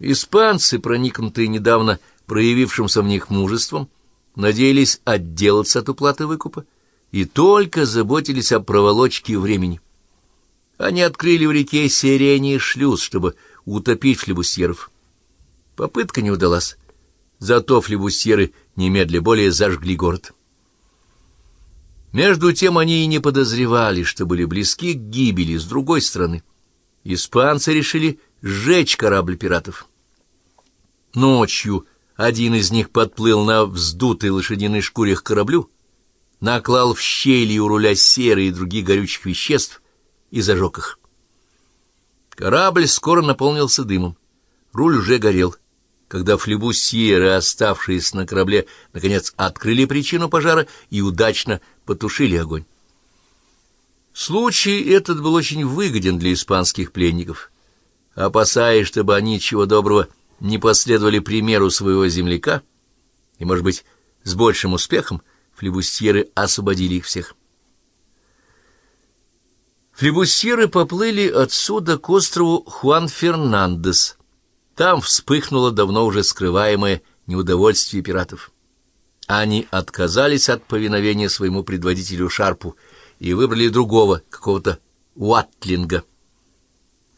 Испанцы, проникнутые недавно проявившимся в них мужеством, надеялись отделаться от уплаты выкупа и только заботились о проволочке времени. Они открыли в реке Сирене шлюз, чтобы утопить флебусьеров. Попытка не удалась, зато флебусьеры немедля более зажгли город. Между тем они и не подозревали, что были близки к гибели с другой стороны. Испанцы решили сжечь корабль пиратов. Ночью один из них подплыл на вздутой лошадиной шкуре к кораблю, наклал в щели у руля серы и других горючих веществ и зажег их. Корабль скоро наполнился дымом. Руль уже горел. Когда флебусьеры, оставшиеся на корабле, наконец открыли причину пожара и удачно потушили огонь. Случай этот был очень выгоден для испанских пленников. Опасаясь, чтобы они, чего доброго, не последовали примеру своего земляка, и, может быть, с большим успехом, флебустьеры освободили их всех. Флебусьеры поплыли отсюда к острову Хуан Фернандес. Там вспыхнуло давно уже скрываемое неудовольствие пиратов. Они отказались от повиновения своему предводителю Шарпу и выбрали другого, какого-то Уатлинга.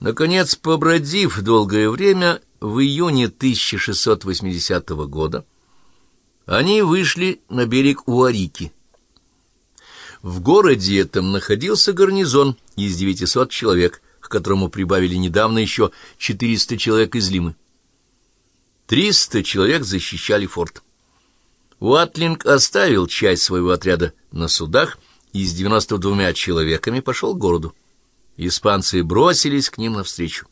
Наконец, побродив долгое время, в июне 1680 года они вышли на берег Уарики. В городе этом находился гарнизон из 900 человек, к которому прибавили недавно еще 400 человек из Лимы. 300 человек защищали форт. Уатлинг оставил часть своего отряда на судах и с 92 человеками пошел к городу. Испанцы бросились к ним навстречу.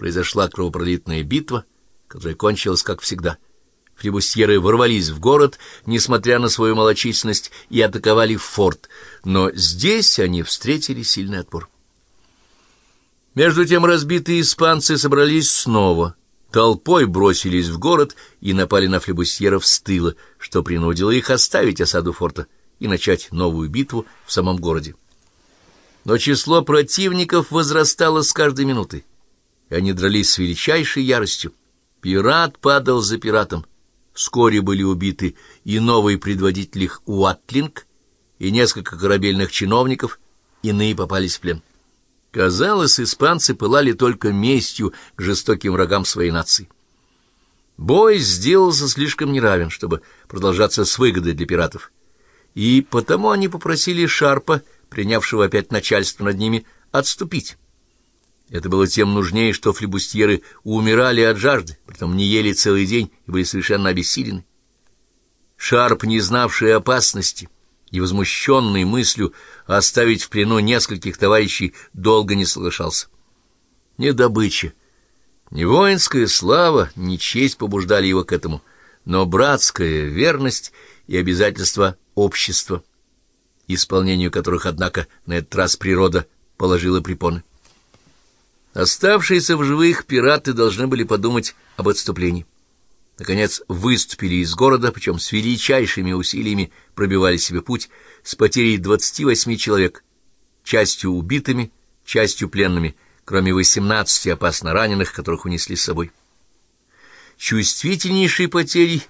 Произошла кровопролитная битва, которая кончилась, как всегда — Флебусьеры ворвались в город, несмотря на свою малочисленность, и атаковали форт, но здесь они встретили сильный отпор. Между тем разбитые испанцы собрались снова, толпой бросились в город и напали на флебусьеров с тыла, что принудило их оставить осаду форта и начать новую битву в самом городе. Но число противников возрастало с каждой минутой, и они дрались с величайшей яростью. Пират падал за пиратом, Вскоре были убиты и новый предводитель их Уатлинг, и несколько корабельных чиновников, иные попались в плен. Казалось, испанцы пылали только местью к жестоким врагам своей нации. Бой сделался слишком неравен, чтобы продолжаться с выгодой для пиратов, и потому они попросили Шарпа, принявшего опять начальство над ними, отступить. Это было тем нужнее, что флебустьеры умирали от жажды, притом не ели целый день и были совершенно обессилены. Шарп, не знавший опасности и возмущенный мыслью оставить в плену нескольких товарищей, долго не соглашался. Ни добыча, ни воинская слава, ни честь побуждали его к этому, но братская верность и обязательства общества, исполнению которых, однако, на этот раз природа положила препоны. Оставшиеся в живых пираты должны были подумать об отступлении. Наконец выступили из города, причем с величайшими усилиями пробивали себе путь с потерей 28 человек, частью убитыми, частью пленными, кроме 18 опасно раненых, которых унесли с собой. Чувствительнейшей потерей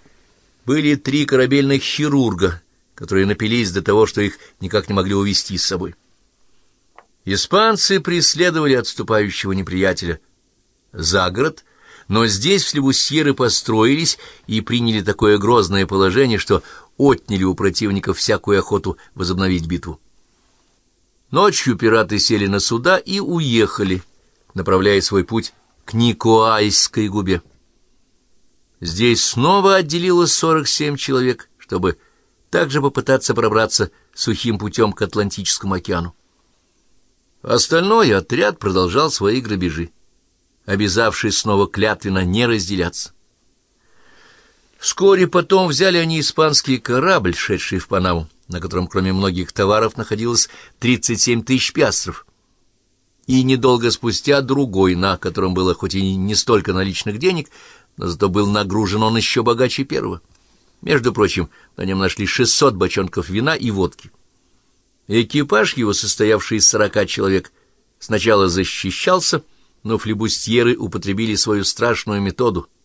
были три корабельных хирурга, которые напились до того, что их никак не могли увести с собой. Испанцы преследовали отступающего неприятеля за город, но здесь флебусьеры построились и приняли такое грозное положение, что отняли у противников всякую охоту возобновить битву. Ночью пираты сели на суда и уехали, направляя свой путь к Никоайской губе. Здесь снова отделилось 47 человек, чтобы также попытаться пробраться сухим путем к Атлантическому океану. Остальной отряд продолжал свои грабежи, обязавшись снова клятвенно не разделяться. Вскоре потом взяли они испанский корабль, шедший в Панаму, на котором кроме многих товаров находилось 37 тысяч пиастров, и недолго спустя другой, на котором было хоть и не столько наличных денег, но зато был нагружен он еще богаче первого. Между прочим, на нем нашли 600 бочонков вина и водки. Экипаж его, состоявший из сорока человек, сначала защищался, но флебустьеры употребили свою страшную методу —